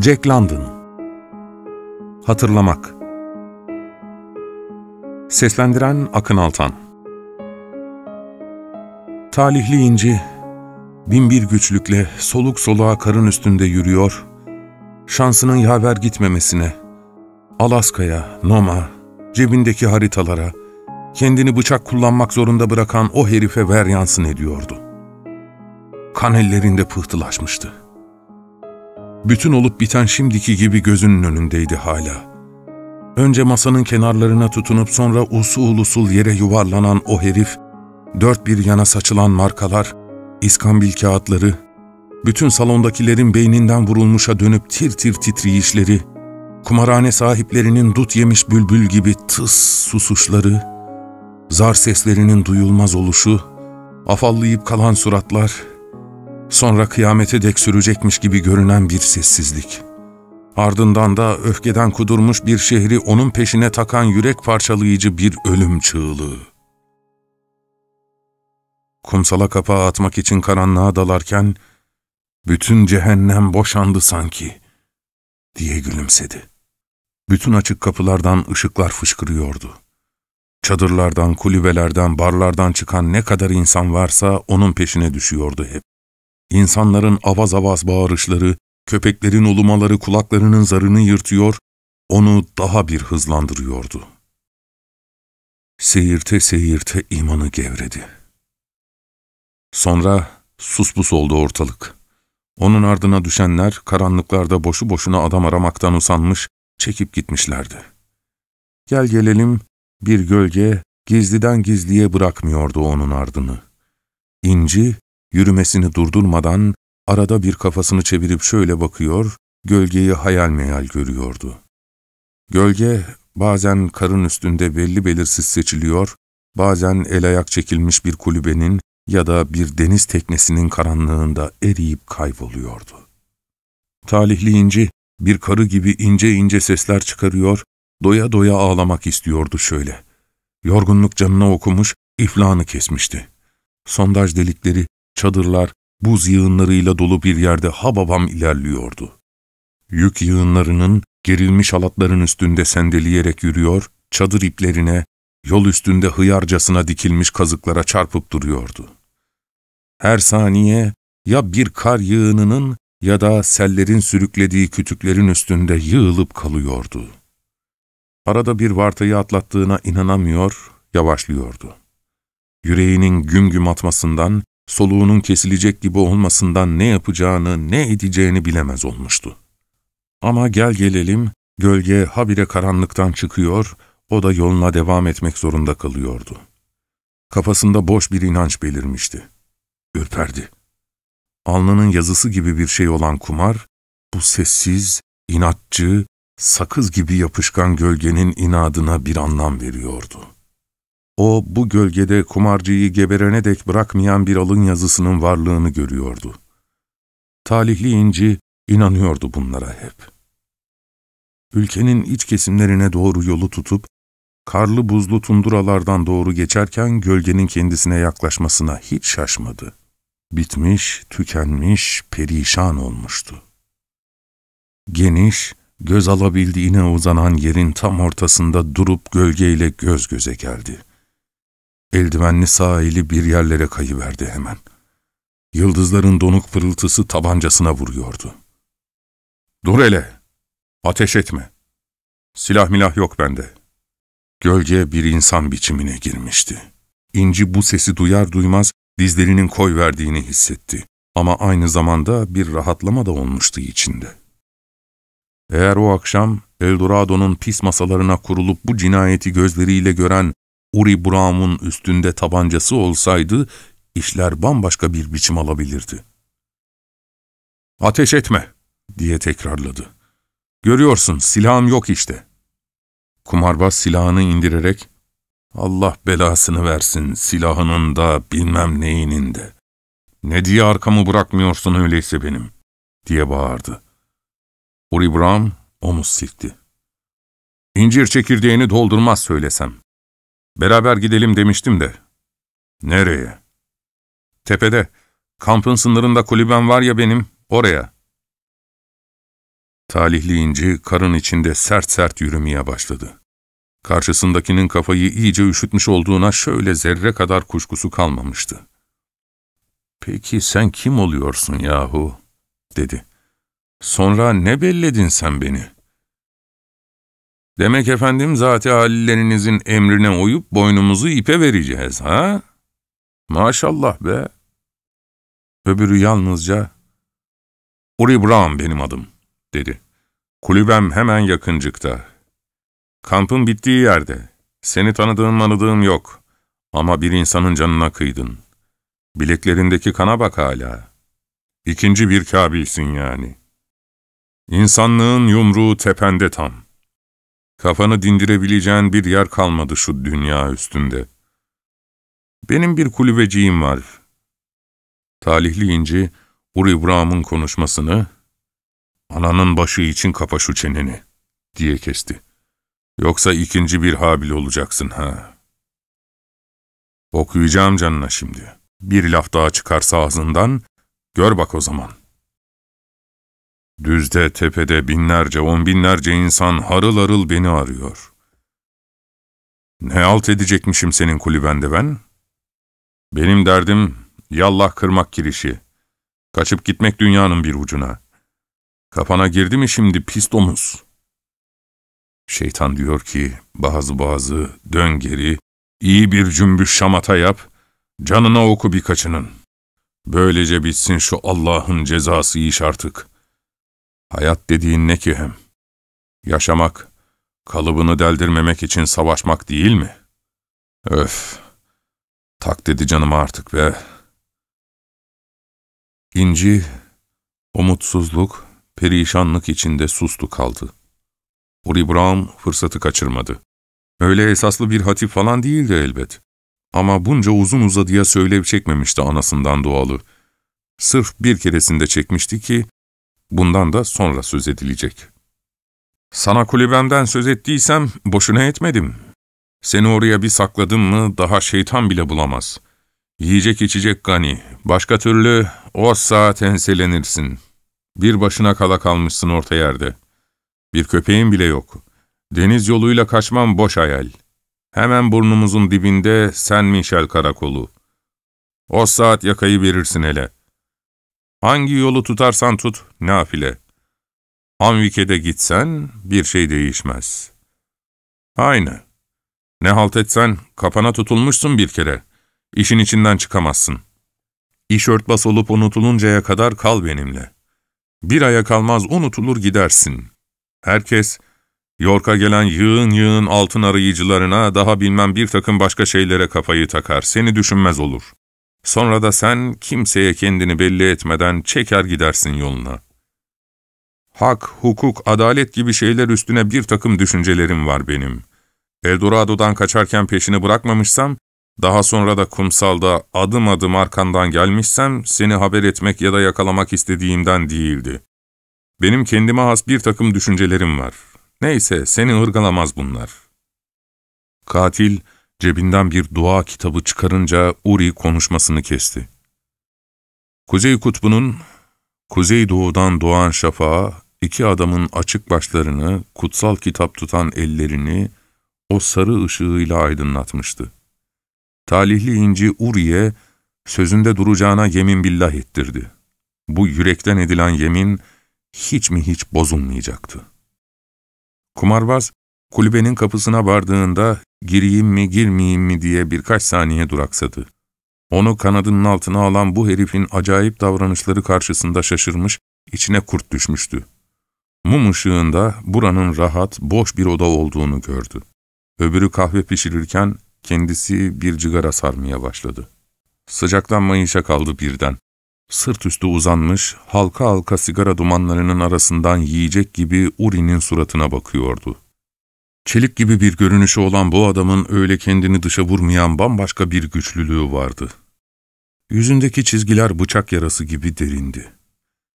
Jack London Hatırlamak Seslendiren Akın Altan Talihli inci, binbir güçlükle soluk soluğa karın üstünde yürüyor, şansının yaver gitmemesine, Alaska'ya, Noma, cebindeki haritalara, kendini bıçak kullanmak zorunda bırakan o herife ver yansın ediyordu. Kan ellerinde pıhtılaşmıştı. Bütün olup biten şimdiki gibi gözünün önündeydi hala. Önce masanın kenarlarına tutunup sonra usul usul yere yuvarlanan o herif, dört bir yana saçılan markalar, iskambil kağıtları, bütün salondakilerin beyninden vurulmuşa dönüp tir tir titriyişleri, kumarhane sahiplerinin dut yemiş bülbül gibi tıs susuşları, zar seslerinin duyulmaz oluşu, afallayıp kalan suratlar, Sonra kıyamete dek sürecekmiş gibi görünen bir sessizlik. Ardından da öfkeden kudurmuş bir şehri onun peşine takan yürek parçalayıcı bir ölüm çığlığı. Kumsala kapağı atmak için karanlığa dalarken, bütün cehennem boşandı sanki, diye gülümsedi. Bütün açık kapılardan ışıklar fışkırıyordu. Çadırlardan, kulübelerden, barlardan çıkan ne kadar insan varsa onun peşine düşüyordu hep. İnsanların avaz avaz bağırışları, köpeklerin ulumaları kulaklarının zarını yırtıyor, onu daha bir hızlandırıyordu. Seyirte seyirte imanı gevredi. Sonra suspus oldu ortalık. Onun ardına düşenler karanlıklarda boşu boşuna adam aramaktan usanmış, çekip gitmişlerdi. Gel gelelim bir gölge gizliden gizliye bırakmıyordu onun ardını. İnci Yürümesini durdurmadan arada bir kafasını çevirip şöyle bakıyor, gölgeyi hayal meyal görüyordu. Gölge bazen karın üstünde belli belirsiz seçiliyor, bazen el ayak çekilmiş bir kulübenin ya da bir deniz teknesinin karanlığında eriyip kayboluyordu. Talihli inci bir karı gibi ince ince sesler çıkarıyor, doya doya ağlamak istiyordu şöyle. Yorgunluk canına okumuş, iflahını kesmişti. Sondaj delikleri Çadırlar buz yığınlarıyla dolu bir yerde hababam ilerliyordu. Yük yığınlarının gerilmiş halatların üstünde sendeleyerek yürüyor, çadır iplerine, yol üstünde hıyarcasına dikilmiş kazıklara çarpıp duruyordu. Her saniye ya bir kar yığınının ya da sellerin sürüklediği kütüklerin üstünde yığılıp kalıyordu. Arada bir vartayı atlattığına inanamıyor, yavaşlıyordu. Yüreğinin güm güm atmasından, soluğunun kesilecek gibi olmasından ne yapacağını, ne edeceğini bilemez olmuştu. Ama gel gelelim, gölge habire karanlıktan çıkıyor, o da yoluna devam etmek zorunda kalıyordu. Kafasında boş bir inanç belirmişti. Ürperdi. Alnının yazısı gibi bir şey olan kumar, bu sessiz, inatçı, sakız gibi yapışkan gölgenin inadına bir anlam veriyordu. O, bu gölgede kumarcıyı geberene dek bırakmayan bir alın yazısının varlığını görüyordu. Talihli inci inanıyordu bunlara hep. Ülkenin iç kesimlerine doğru yolu tutup, karlı buzlu tunduralardan doğru geçerken gölgenin kendisine yaklaşmasına hiç şaşmadı. Bitmiş, tükenmiş, perişan olmuştu. Geniş, göz alabildiğine uzanan yerin tam ortasında durup gölgeyle göz göze geldi. Eldivenli sağ eli bir yerlere kayıverdi hemen. Yıldızların donuk pırıltısı tabancasına vuruyordu. ''Dur hele! Ateş etme! Silah milah yok bende.'' Gölge bir insan biçimine girmişti. İnci bu sesi duyar duymaz dizlerinin koy verdiğini hissetti. Ama aynı zamanda bir rahatlama da olmuştu içinde. Eğer o akşam Eldorado'nun pis masalarına kurulup bu cinayeti gözleriyle gören Uri Brown'un üstünde tabancası olsaydı, işler bambaşka bir biçim alabilirdi. ''Ateş etme!'' diye tekrarladı. ''Görüyorsun, silahım yok işte.'' Kumarbaz silahını indirerek, ''Allah belasını versin silahının da bilmem neyinin de. Ne diye arkamı bırakmıyorsun öyleyse benim?'' diye bağırdı. Uri Brown omuz silkti. ''İncir çekirdeğini doldurmaz söylesem. Beraber gidelim demiştim de. Nereye? Tepede. Kampın sınırında kulübem var ya benim, oraya. Talihli inci karın içinde sert sert yürümeye başladı. Karşısındakinin kafayı iyice üşütmüş olduğuna şöyle zerre kadar kuşkusu kalmamıştı. ''Peki sen kim oluyorsun yahu?'' dedi. ''Sonra ne belledin sen beni?'' ''Demek efendim zati halillerinizin emrine uyup boynumuzu ipe vereceğiz ha?'' ''Maşallah be!'' Öbürü yalnızca ''Uri Brown benim adım.'' dedi. ''Kulübem hemen yakıncıkta. Kampın bittiği yerde. Seni tanıdığım manıdığım yok. Ama bir insanın canına kıydın. Bileklerindeki kana bak hala. İkinci bir Kabil'sin yani. İnsanlığın yumruğu tepende tam. Kafanı dindirebileceğin bir yer kalmadı şu dünya üstünde. Benim bir kulübeciğim var. Talihli inci, Uri Brahm'ın konuşmasını, ''Ananın başı için kapa şu çeneni.'' diye kesti. Yoksa ikinci bir Habil olacaksın ha. Okuyacağım canına şimdi. Bir laf daha çıkarsa ağzından, gör bak o zaman. Düzde, tepede binlerce, on binlerce insan harıl harıl beni arıyor. Ne alt edecekmişim senin kulübende ben? Benim derdim, yallah kırmak kirişi. Kaçıp gitmek dünyanın bir ucuna. Kafana girdi mi şimdi pis domuz? Şeytan diyor ki, bazı bazı dön geri, iyi bir cümbüş şamata yap, canına oku birkaçının. Böylece bitsin şu Allah'ın cezası iş artık. Hayat dediğin ne ki hem? Yaşamak, kalıbını deldirmemek için savaşmak değil mi? Öf, tak dedi canıma artık be. İnci, umutsuzluk, perişanlık içinde sustu kaldı. Uri Brown fırsatı kaçırmadı. Öyle esaslı bir hatif falan değildi elbet. Ama bunca uzun uzadıya söylev çekmemişti anasından doğalı. Sırf bir keresinde çekmişti ki, bundan da sonra söz edilecek. Sana kulübemden söz ettiysem boşuna etmedim. Seni oraya bir sakladım mı daha şeytan bile bulamaz. Yiyecek içecek gani, başka türlü o saat enselenirsin. Bir başına kala kalmışsın orta yerde. Bir köpeğin bile yok. Deniz yoluyla kaçmam boş hayal. Hemen burnumuzun dibinde Sen Michel karakolu. O saat yakayı verirsin hele. Hangi yolu tutarsan tut, nafile. Anvike'de gitsen bir şey değişmez. Aynı. Ne halt etsen kapana tutulmuşsun bir kere. İşin içinden çıkamazsın. İş örtbas olup unutuluncaya kadar kal benimle. Bir aya kalmaz unutulur gidersin. Herkes, York'a gelen yığın yığın altın arayıcılarına daha bilmem bir takım başka şeylere kafayı takar, seni düşünmez olur. Sonra da sen kimseye kendini belli etmeden çeker gidersin yoluna. Hak, hukuk, adalet gibi şeyler üstüne bir takım düşüncelerim var benim. Eldorado'dan kaçarken peşini bırakmamışsam, daha sonra da kumsalda adım adım arkandan gelmişsem, seni haber etmek ya da yakalamak istediğimden değildi. Benim kendime has bir takım düşüncelerim var. Neyse, seni ırgalamaz bunlar. Katil, cebinden bir dua kitabı çıkarınca Uri konuşmasını kesti. Kuzey kutbunun, kuzey doğudan doğan şafağı, iki adamın açık başlarını, kutsal kitap tutan ellerini, o sarı ışığıyla aydınlatmıştı. Talihli inci Uri'ye, sözünde duracağına yemin billah ettirdi. Bu yürekten edilen yemin, hiç mi hiç bozulmayacaktı. Kumarbaz, kulübenin kapısına vardığında gireyim mi girmeyeyim mi diye birkaç saniye duraksadı. Onu kanadının altına alan bu herifin acayip davranışları karşısında şaşırmış, içine kurt düşmüştü. Mum ışığında buranın rahat, boş bir oda olduğunu gördü. Öbürü kahve pişirirken kendisi bir cigara sarmaya başladı. Sıcaklanmayışa kaldı birden. Sırt üstü uzanmış, halka halka sigara dumanlarının arasından yiyecek gibi Uri'nin suratına bakıyordu. Çelik gibi bir görünüşü olan bu adamın öyle kendini dışa vurmayan bambaşka bir güçlülüğü vardı. Yüzündeki çizgiler bıçak yarası gibi derindi.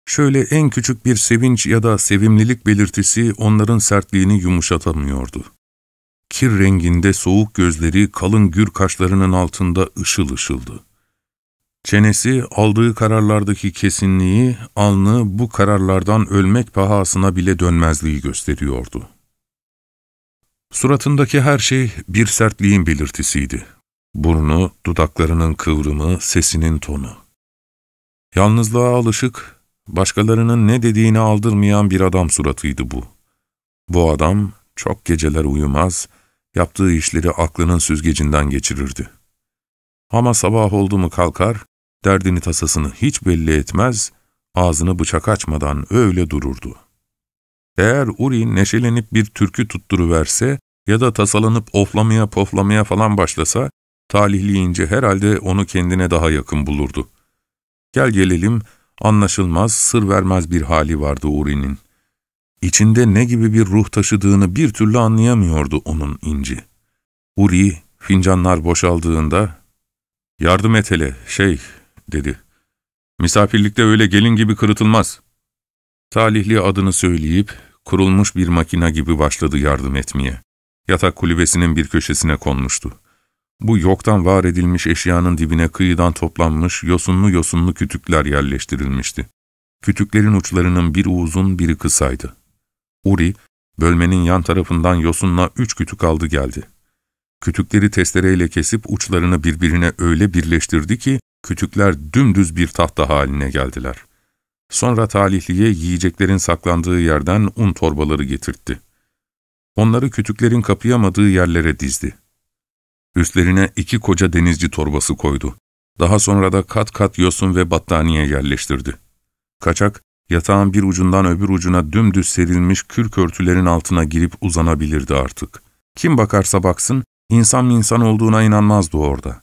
Şöyle en küçük bir sevinç ya da sevimlilik belirtisi onların sertliğini yumuşatamıyordu. Kir renginde soğuk gözleri kalın gür kaşlarının altında ışıl ışıldı. Çenesi aldığı kararlardaki kesinliği, alnı bu kararlardan ölmek pahasına bile dönmezliği gösteriyordu. Suratındaki her şey bir sertliğin belirtisiydi. Burnu, dudaklarının kıvrımı, sesinin tonu. Yalnızlığa alışık, başkalarının ne dediğini aldırmayan bir adam suratıydı bu. Bu adam çok geceler uyumaz, yaptığı işleri aklının süzgecinden geçirirdi. Ama sabah oldu mu kalkar, derdini tasasını hiç belli etmez, ağzını bıçak açmadan öyle dururdu. Eğer Uri neşelenip bir türkü tutturuverse ya da tasalanıp oflamaya poflamaya falan başlasa, talihliyince herhalde onu kendine daha yakın bulurdu. Gel gelelim, anlaşılmaz, sır vermez bir hali vardı Uri'nin. İçinde ne gibi bir ruh taşıdığını bir türlü anlayamıyordu onun inci. Uri, fincanlar boşaldığında, ''Yardım et hele, şey'' dedi. ''Misafirlikte öyle gelin gibi kırıtılmaz.'' Talihli adını söyleyip, kurulmuş bir makina gibi başladı yardım etmeye. Yatak kulübesinin bir köşesine konmuştu. Bu yoktan var edilmiş eşyanın dibine kıyıdan toplanmış yosunlu yosunlu kütükler yerleştirilmişti. Kütüklerin uçlarının biri uzun biri kısaydı. Uri, bölmenin yan tarafından yosunla üç kütük aldı geldi. Kütükleri testereyle kesip uçlarını birbirine öyle birleştirdi ki, kütükler dümdüz bir tahta haline geldiler. Sonra talihliye yiyeceklerin saklandığı yerden un torbaları getirtti. Onları kütüklerin kapayamadığı yerlere dizdi. Üstlerine iki koca denizci torbası koydu. Daha sonra da kat kat yosun ve battaniye yerleştirdi. Kaçak, yatağın bir ucundan öbür ucuna dümdüz serilmiş kürk örtülerin altına girip uzanabilirdi artık. Kim bakarsa baksın, insan insan olduğuna inanmazdı orada.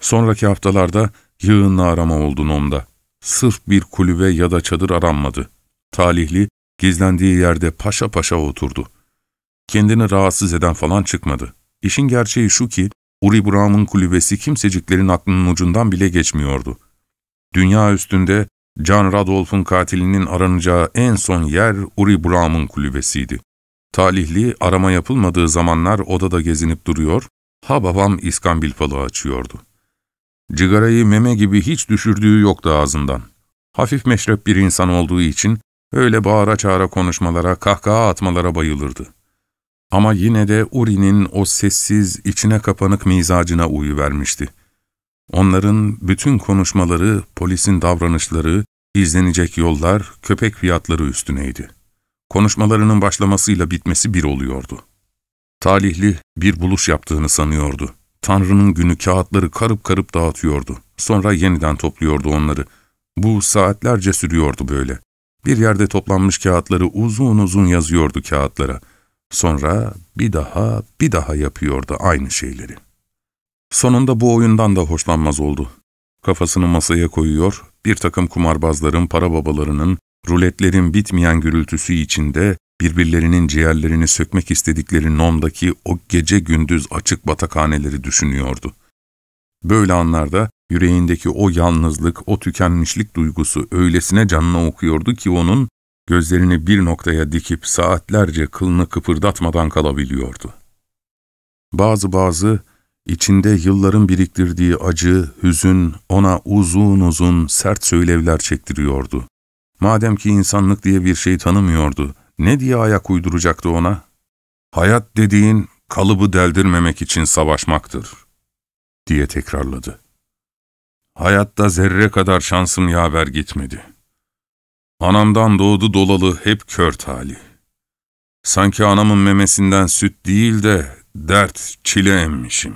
Sonraki haftalarda yığınla arama oldu Nom'da. Sırf bir kulübe ya da çadır aranmadı. Talihli, gizlendiği yerde paşa paşa oturdu. Kendini rahatsız eden falan çıkmadı. İşin gerçeği şu ki, Uri Brown'un kulübesi kimseciklerin aklının ucundan bile geçmiyordu. Dünya üstünde John Radolf'un katilinin aranacağı en son yer Uri Brown'un kulübesiydi. Talihli arama yapılmadığı zamanlar odada gezinip duruyor, ha babam iskambil falı açıyordu. Cigarayı meme gibi hiç düşürdüğü yoktu ağzından. Hafif meşrep bir insan olduğu için öyle bağıra çağıra konuşmalara, kahkaha atmalara bayılırdı. Ama yine de Uri'nin o sessiz, içine kapanık mizacına uyuvermişti. Onların bütün konuşmaları, polisin davranışları, izlenecek yollar, köpek fiyatları üstüneydi. Konuşmalarının başlamasıyla bitmesi bir oluyordu. Talihli bir buluş yaptığını sanıyordu. Tanrı'nın günü kağıtları karıp karıp dağıtıyordu. Sonra yeniden topluyordu onları. Bu saatlerce sürüyordu böyle. Bir yerde toplanmış kağıtları uzun uzun yazıyordu kağıtlara. Sonra bir daha, bir daha yapıyordu aynı şeyleri. Sonunda bu oyundan da hoşlanmaz oldu. Kafasını masaya koyuyor, bir takım kumarbazların, para babalarının, ruletlerin bitmeyen gürültüsü içinde birbirlerinin ciğerlerini sökmek istedikleri Nom'daki o gece gündüz açık batakhaneleri düşünüyordu. Böyle anlarda yüreğindeki o yalnızlık, o tükenmişlik duygusu öylesine canına okuyordu ki onun gözlerini bir noktaya dikip saatlerce kılını kıpırdatmadan kalabiliyordu. Bazı bazı, içinde yılların biriktirdiği acı, hüzün ona uzun uzun sert söylevler çektiriyordu. Madem ki insanlık diye bir şey tanımıyordu, ne diye ayak uyduracaktı ona? Hayat dediğin kalıbı deldirmemek için savaşmaktır, diye tekrarladı. Hayatta zerre kadar şansım yaver gitmedi.'' Anamdan doğdu dolalı hep kör tali. Sanki anamın memesinden süt değil de dert, çile emmişim.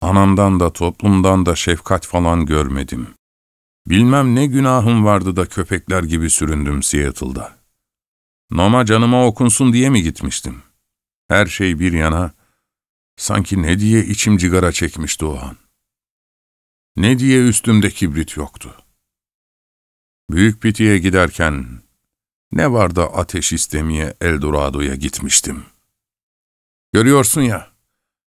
Anamdan da toplumdan da şefkat falan görmedim. Bilmem ne günahım vardı da köpekler gibi süründüm Seattle'da. Noma canıma okunsun diye mi gitmiştim? Her şey bir yana, sanki ne diye içim cigara çekmişti o an. Ne diye üstümde kibrit yoktu. Büyük Piti'ye giderken ne vardı ateş istemeye Eldorado'ya gitmiştim. Görüyorsun ya,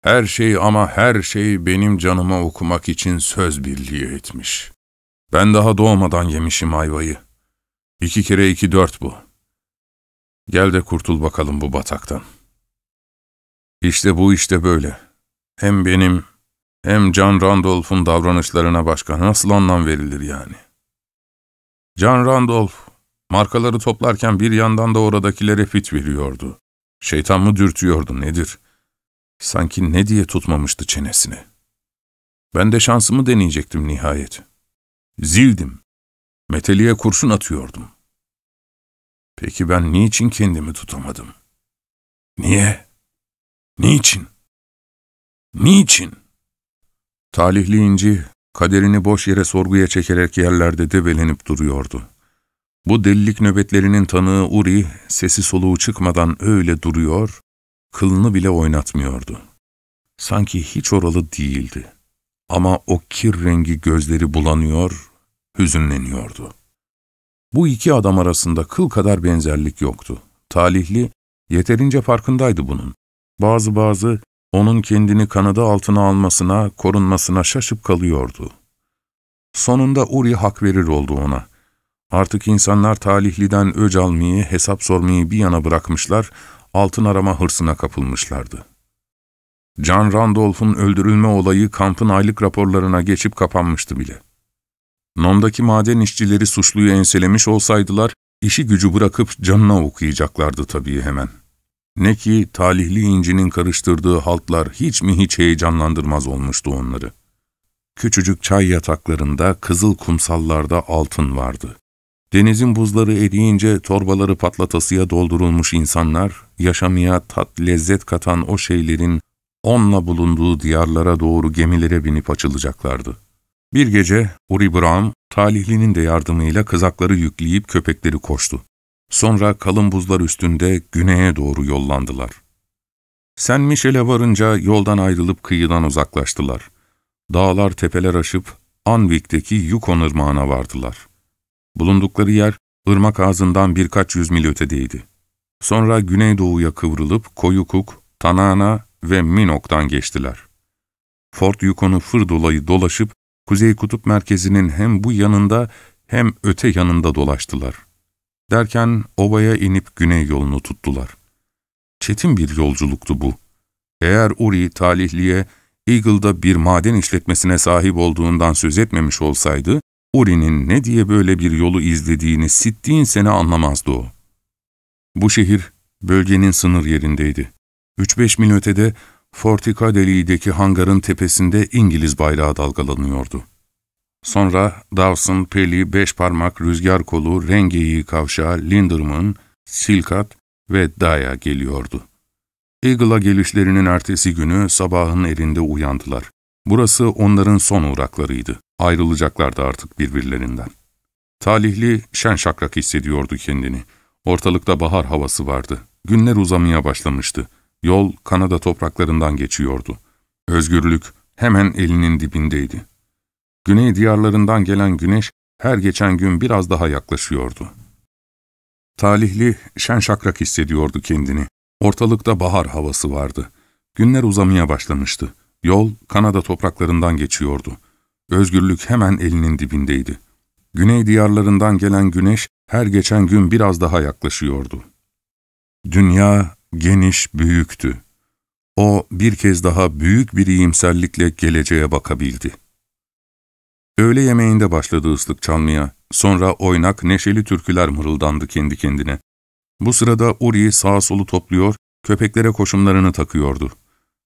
her şey ama her şey benim canıma okumak için söz birliği etmiş. Ben daha doğmadan yemişim ayvayı. İki kere iki dört bu. Gel de kurtul bakalım bu bataktan. İşte bu işte böyle. Hem benim Hem John Randolph'un davranışlarına başka nasıl anlam verilir yani? John Randolph, markaları toplarken bir yandan da oradakilere fit veriyordu. Şeytan mı dürtüyordu nedir? Sanki ne diye tutmamıştı çenesini. Ben de şansımı deneyecektim nihayet. Zildim. Meteliğe kurşun atıyordum. Peki ben niçin kendimi tutamadım? Niye? Niçin? Niçin? Talihli inci, kaderini boş yere sorguya çekerek yerlerde debelenip duruyordu. Bu delilik nöbetlerinin tanığı Uri, sesi soluğu çıkmadan öyle duruyor, kılını bile oynatmıyordu. Sanki hiç oralı değildi. Ama o kir rengi gözleri bulanıyor, hüzünleniyordu. Bu iki adam arasında kıl kadar benzerlik yoktu. Talihli, yeterince farkındaydı bunun. Bazı bazı, onun kendini kanadı altına almasına, korunmasına şaşıp kalıyordu. Sonunda Uri hak verir oldu ona. Artık insanlar talihliden öc almayı, hesap sormayı bir yana bırakmışlar, altın arama hırsına kapılmışlardı. John Randolph'un öldürülme olayı kampın aylık raporlarına geçip kapanmıştı bile. Nom'daki maden işçileri suçluyu enselemiş olsaydılar, işi gücü bırakıp canına okuyacaklardı tabii hemen. Ne ki talihli incinin karıştırdığı haltlar hiç mi hiç heyecanlandırmaz olmuştu onları. Küçücük çay yataklarında, kızıl kumsallarda altın vardı. Denizin buzları eriyince torbaları patlatasıya doldurulmuş insanlar, yaşamaya tat, lezzet katan o şeylerin onunla bulunduğu diyarlara doğru gemilere binip açılacaklardı. Bir gece Uri Brown, talihlinin de yardımıyla kızakları yükleyip köpekleri koştu. Sonra kalın buzlar üstünde güneye doğru yollandılar. Sen Michel'e varınca yoldan ayrılıp kıyıdan uzaklaştılar. Dağlar tepeler aşıp Anvik'teki Yukon ırmağına vardılar. Bulundukları yer ırmak ağzından birkaç yüz mil ötedeydi. Sonra güneydoğuya kıvrılıp Koyukuk, Tanana ve Minok'tan geçtiler. Fort Yukon'u fır dolayı dolaşıp Kuzey Kutup Merkezi'nin hem bu yanında hem öte yanında dolaştılar. Derken obaya inip güney yolunu tuttular. Çetin bir yolculuktu bu. Eğer Uri talihliye Eagle'da bir maden işletmesine sahip olduğundan söz etmemiş olsaydı, Uri'nin ne diye böyle bir yolu izlediğini sittiğin sene anlamazdı o. Bu şehir, bölgenin sınır yerindeydi. 3-5 mil ötede Forticadeli'deki hangarın tepesinde İngiliz bayrağı dalgalanıyordu. Sonra Dawson, Peli, Beş Parmak, Rüzgar Kolu, Rengeyi Kavşağı, Linderman, Silkat ve Daya geliyordu. Eagle'a gelişlerinin ertesi günü sabahın erinde uyandılar. Burası onların son uğraklarıydı. Ayrılacaklardı artık birbirlerinden. Talihli şen şakrak hissediyordu kendini. Ortalıkta bahar havası vardı. Günler uzamaya başlamıştı. Yol Kanada topraklarından geçiyordu. Özgürlük hemen elinin dibindeydi. Güney diyarlarından gelen güneş her geçen gün biraz daha yaklaşıyordu. Talihli şen şakrak hissediyordu kendini. Ortalıkta bahar havası vardı. Günler uzamaya başlamıştı. Yol Kanada topraklarından geçiyordu. Özgürlük hemen elinin dibindeydi. Güney diyarlarından gelen güneş her geçen gün biraz daha yaklaşıyordu. Dünya geniş, büyüktü. O bir kez daha büyük bir iyimserlikle geleceğe bakabildi. Öğle yemeğinde başladı ıslık çalmaya, sonra oynak, neşeli türküler mırıldandı kendi kendine. Bu sırada Uri sağa solu topluyor, köpeklere koşumlarını takıyordu.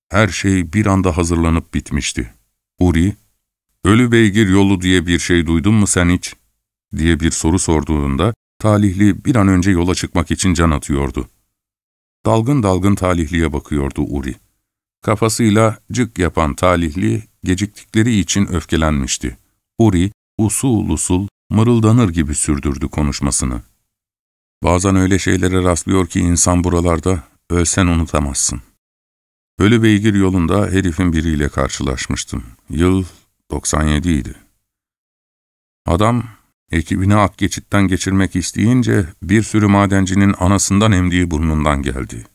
Her şey bir anda hazırlanıp bitmişti. Uri, ''Ölü beygir yolu diye bir şey duydun mu sen hiç?'' diye bir soru sorduğunda, talihli bir an önce yola çıkmak için can atıyordu. Dalgın dalgın talihliye bakıyordu Uri. Kafasıyla cık yapan talihli, geciktikleri için öfkelenmişti. Uri, usul usul, mırıldanır gibi sürdürdü konuşmasını. Bazen öyle şeylere rastlıyor ki insan buralarda, ölsen unutamazsın. Ölü beygir yolunda herifin biriyle karşılaşmıştım. Yıl 97 idi. Adam, ekibini ak geçitten geçirmek isteyince bir sürü madencinin anasından emdiği burnundan geldi.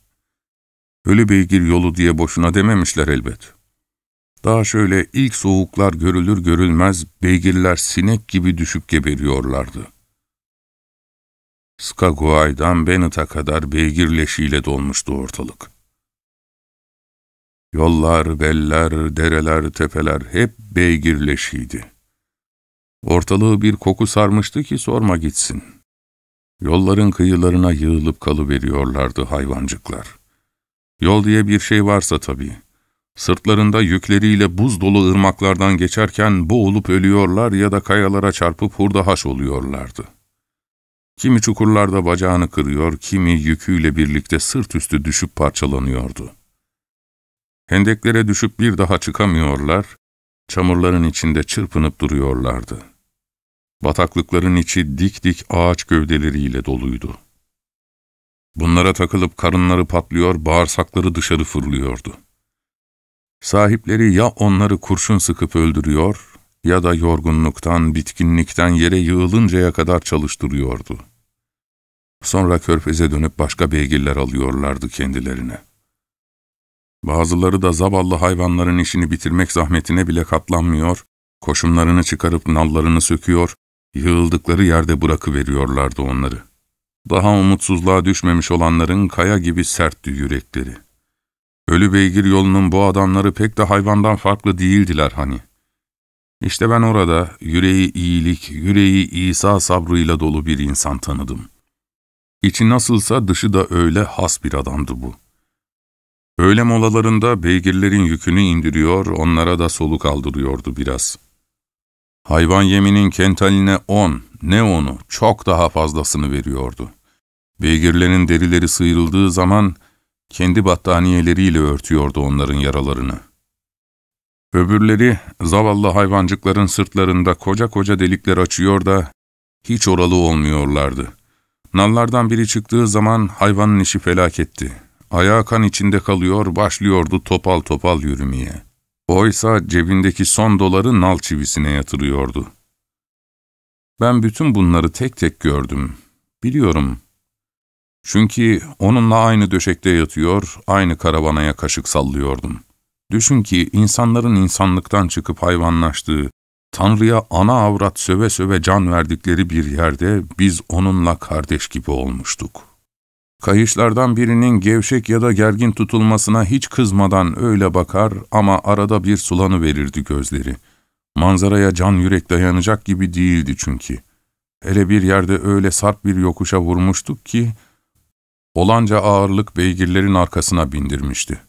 Ölü beygir yolu diye boşuna dememişler elbet. Daha şöyle ilk soğuklar görülür görülmez beygirler sinek gibi düşüp geberiyorlardı. Skaguay'dan Bennett'a kadar beygir leşiyle dolmuştu ortalık. Yollar, beller, dereler, tepeler hep beygirleşiydi. Ortalığı bir koku sarmıştı ki sorma gitsin. Yolların kıyılarına yığılıp kalıveriyorlardı hayvancıklar. Yol diye bir şey varsa tabii. Sırtlarında yükleriyle buz dolu ırmaklardan geçerken boğulup ölüyorlar ya da kayalara çarpıp hurda haş oluyorlardı. Kimi çukurlarda bacağını kırıyor, kimi yüküyle birlikte sırt üstü düşüp parçalanıyordu. Hendeklere düşüp bir daha çıkamıyorlar, çamurların içinde çırpınıp duruyorlardı. Bataklıkların içi dik dik ağaç gövdeleriyle doluydu. Bunlara takılıp karınları patlıyor, bağırsakları dışarı fırlıyordu. Sahipleri ya onları kurşun sıkıp öldürüyor ya da yorgunluktan, bitkinlikten yere yığılıncaya kadar çalıştırıyordu. Sonra körfeze dönüp başka beygirler alıyorlardı kendilerine. Bazıları da zavallı hayvanların işini bitirmek zahmetine bile katlanmıyor, koşumlarını çıkarıp nallarını söküyor, yığıldıkları yerde bırakıveriyorlardı onları. Daha umutsuzluğa düşmemiş olanların kaya gibi sertti yürekleri. Ölü beygir yolunun bu adamları pek de hayvandan farklı değildiler hani. İşte ben orada yüreği iyilik, yüreği İsa sabrıyla dolu bir insan tanıdım. İçi nasılsa dışı da öyle has bir adamdı bu. Öğle molalarında beygirlerin yükünü indiriyor, onlara da soluk aldırıyordu biraz. Hayvan yeminin kentaline on, ne onu, çok daha fazlasını veriyordu. Beygirlerin derileri sıyrıldığı zaman kendi battaniyeleriyle örtüyordu onların yaralarını. Öbürleri zavallı hayvancıkların sırtlarında koca koca delikler açıyor da hiç oralı olmuyorlardı. Nallardan biri çıktığı zaman hayvanın işi felaketti. Ayağı kan içinde kalıyor, başlıyordu topal topal yürümeye. Oysa cebindeki son doları nal çivisine yatırıyordu. Ben bütün bunları tek tek gördüm. Biliyorum. Çünkü onunla aynı döşekte yatıyor, aynı karavanaya kaşık sallıyordum. Düşün ki insanların insanlıktan çıkıp hayvanlaştığı, Tanrı'ya ana avrat söve söve can verdikleri bir yerde biz onunla kardeş gibi olmuştuk. Kayışlardan birinin gevşek ya da gergin tutulmasına hiç kızmadan öyle bakar ama arada bir sulanı verirdi gözleri. Manzaraya can yürek dayanacak gibi değildi çünkü. Hele bir yerde öyle sarp bir yokuşa vurmuştuk ki, olanca ağırlık beygirlerin arkasına bindirmişti.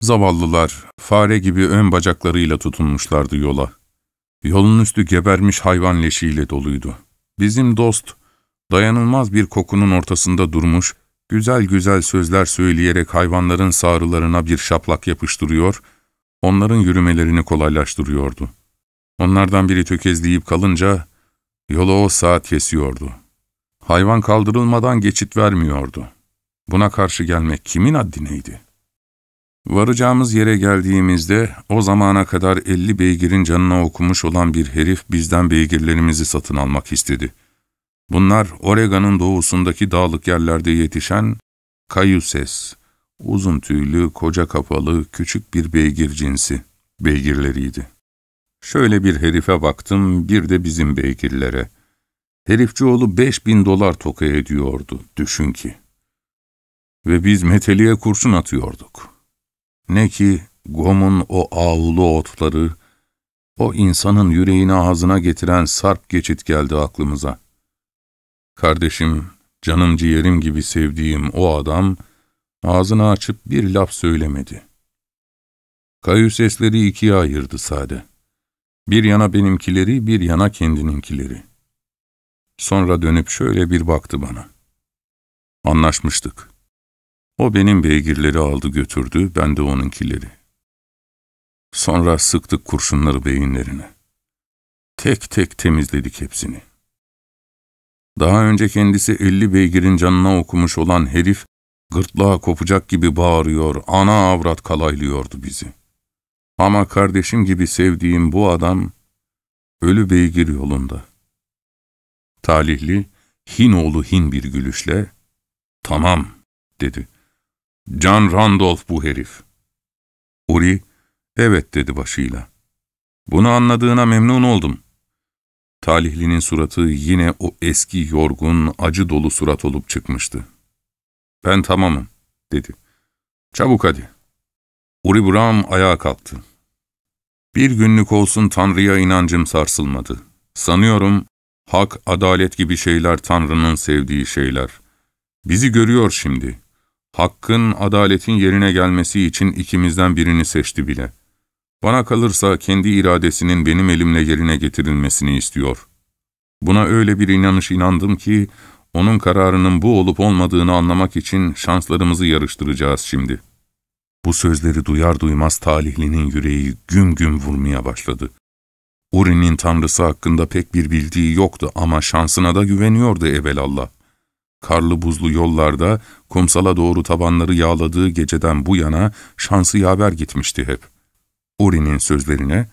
Zavallılar, fare gibi ön bacaklarıyla tutunmuşlardı yola. Yolun üstü gebermiş hayvan leşiyle doluydu. Bizim dost, dayanılmaz bir kokunun ortasında durmuş, güzel güzel sözler söyleyerek hayvanların sağrılarına bir şaplak yapıştırıyor, onların yürümelerini kolaylaştırıyordu. Onlardan biri tökezleyip kalınca, yolu o saat kesiyordu. Hayvan kaldırılmadan geçit vermiyordu. Buna karşı gelmek kimin haddineydi? Varacağımız yere geldiğimizde o zamana kadar elli beygirin canına okumuş olan bir herif bizden beygirlerimizi satın almak istedi. Bunlar Oregon'un doğusundaki dağlık yerlerde yetişen kayuses, uzun tüylü, koca kapalı, küçük bir beygir cinsi beygirleriydi. Şöyle bir herife baktım, bir de bizim beygirlere. Herifçioğlu beş bin dolar toka ediyordu, düşün ki. Ve biz meteliğe kurşun atıyorduk. Ne ki Gom'un o ağulu otları, o insanın yüreğini ağzına getiren sarp geçit geldi aklımıza. Kardeşim, canım ciğerim gibi sevdiğim o adam, ağzını açıp bir laf söylemedi. Kayı sesleri ikiye ayırdı sade. Bir yana benimkileri, bir yana kendininkileri. Sonra dönüp şöyle bir baktı bana. Anlaşmıştık. O benim beygirleri aldı götürdü, ben de onunkileri. Sonra sıktık kurşunları beyinlerine. Tek tek temizledik hepsini. Daha önce kendisi elli beygirin canına okumuş olan herif, gırtlağa kopacak gibi bağırıyor, ana avrat kalaylıyordu bizi. Ama kardeşim gibi sevdiğim bu adam, ölü beygir yolunda. Talihli, Hinoğlu Hin bir gülüşle, ''Tamam'' dedi. ''John Randolph bu herif.'' Uri, ''Evet'' dedi başıyla. ''Bunu anladığına memnun oldum.'' Talihlinin suratı yine o eski yorgun, acı dolu surat olup çıkmıştı. ''Ben tamamım.'' dedi. ''Çabuk hadi.'' Uri Brown ayağa kalktı. Bir günlük olsun Tanrı'ya inancım sarsılmadı. Sanıyorum hak, adalet gibi şeyler Tanrı'nın sevdiği şeyler. Bizi görüyor şimdi. Hakkın, adaletin yerine gelmesi için ikimizden birini seçti bile. Bana kalırsa kendi iradesinin benim elimle yerine getirilmesini istiyor. Buna öyle bir inanış inandım ki, onun kararının bu olup olmadığını anlamak için şanslarımızı yarıştıracağız şimdi. Bu sözleri duyar duymaz talihlinin yüreği güm güm vurmaya başladı. Uri'nin tanrısı hakkında pek bir bildiği yoktu ama şansına da güveniyordu evelallah. Karlı buzlu yollarda kumsala doğru tabanları yağladığı geceden bu yana şansı yaver gitmişti hep. Uri'nin sözlerine,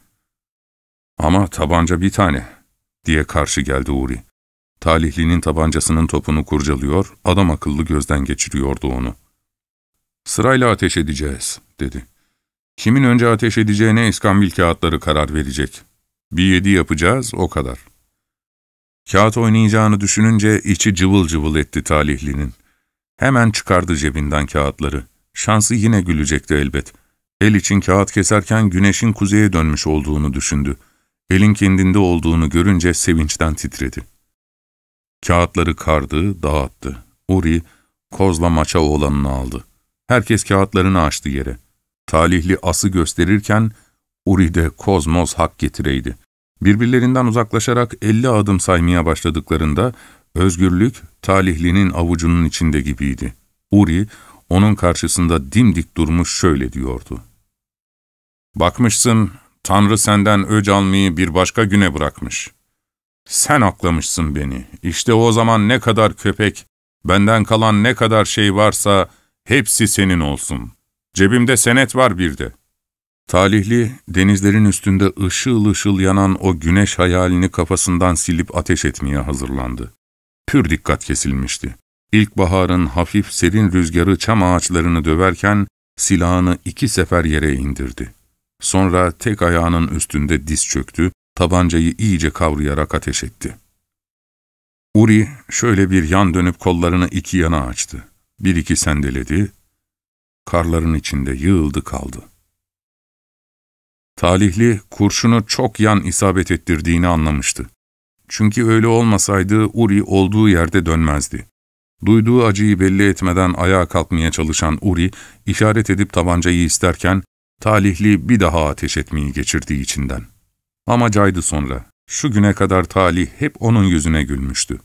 ''Ama tabanca bir tane.'' diye karşı geldi Uri. Talihlinin tabancasının topunu kurcalıyor, adam akıllı gözden geçiriyordu onu. ''Sırayla ateş edeceğiz.'' dedi. ''Kimin önce ateş edeceğine iskambil kağıtları karar verecek. Bir yedi yapacağız, o kadar.'' Kağıt oynayacağını düşününce içi cıvıl cıvıl etti talihlinin. Hemen çıkardı cebinden kağıtları. Şansı yine gülecekti elbet. El için kağıt keserken güneşin kuzeye dönmüş olduğunu düşündü. Elin kendinde olduğunu görünce sevinçten titredi. Kağıtları kardı, dağıttı. Uri, kozla maça oğlanını aldı. Herkes kağıtlarını açtı yere. Talihli ası gösterirken, Uri de kozmoz hak getireydi. Birbirlerinden uzaklaşarak elli adım saymaya başladıklarında, özgürlük talihlinin avucunun içinde gibiydi. Uri, onun karşısında dimdik durmuş şöyle diyordu. ''Bakmışsın, Tanrı senden öc almayı bir başka güne bırakmış. Sen aklamışsın beni. İşte o zaman ne kadar köpek, benden kalan ne kadar şey varsa hepsi senin olsun. Cebimde senet var bir de. Talihli, denizlerin üstünde ışıl ışıl yanan o güneş hayalini kafasından silip ateş etmeye hazırlandı. Pür dikkat kesilmişti. İlkbaharın hafif serin rüzgarı çam ağaçlarını döverken silahını iki sefer yere indirdi. Sonra tek ayağının üstünde diz çöktü, tabancayı iyice kavrayarak ateş etti. Uri şöyle bir yan dönüp kollarını iki yana açtı. Bir iki sendeledi, karların içinde yığıldı kaldı. Talihli kurşunu çok yan isabet ettirdiğini anlamıştı. Çünkü öyle olmasaydı Uri olduğu yerde dönmezdi. Duyduğu acıyı belli etmeden ayağa kalkmaya çalışan Uri, işaret edip tabancayı isterken, talihli bir daha ateş etmeyi geçirdiği içinden. Ama caydı sonra. Şu güne kadar talih hep onun yüzüne gülmüştü.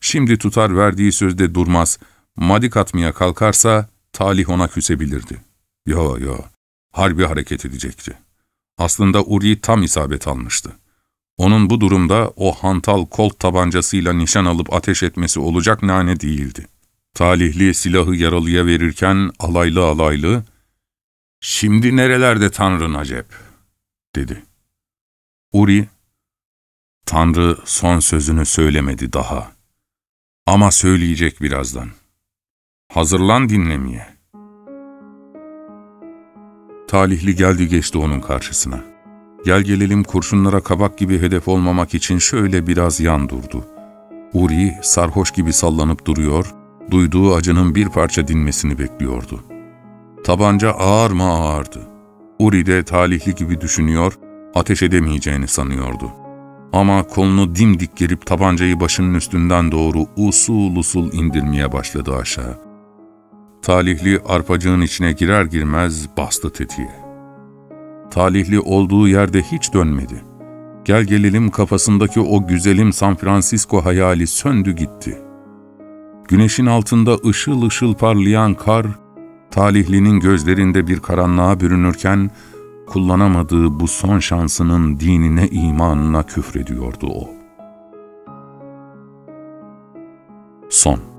Şimdi tutar verdiği sözde durmaz, madik atmaya kalkarsa talih ona küsebilirdi. Yo yo, harbi hareket edecekti. Aslında Uri tam isabet almıştı. Onun bu durumda o hantal kolt tabancasıyla nişan alıp ateş etmesi olacak nane değildi. Talihli silahı yaralıya verirken alaylı alaylı, ''Şimdi nerelerde Tanrın acep?'' dedi. Uri, ''Tanrı son sözünü söylemedi daha. Ama söyleyecek birazdan. Hazırlan dinlemeye.'' Talihli geldi geçti onun karşısına. Gel gelelim kurşunlara kabak gibi hedef olmamak için şöyle biraz yan durdu. Uri sarhoş gibi sallanıp duruyor, duyduğu acının bir parça dinmesini bekliyordu. Tabanca ağır mı ağırdı. Uri de talihli gibi düşünüyor, ateş edemeyeceğini sanıyordu. Ama kolunu dimdik gerip tabancayı başının üstünden doğru usul usul indirmeye başladı aşağı. Talihli arpacığın içine girer girmez bastı tetiğe. Talihli olduğu yerde hiç dönmedi. Gel gelelim kafasındaki o güzelim San Francisco hayali söndü gitti. Güneşin altında ışıl ışıl parlayan kar, talihlinin gözlerinde bir karanlığa bürünürken, kullanamadığı bu son şansının dinine imanına küfrediyordu o. Son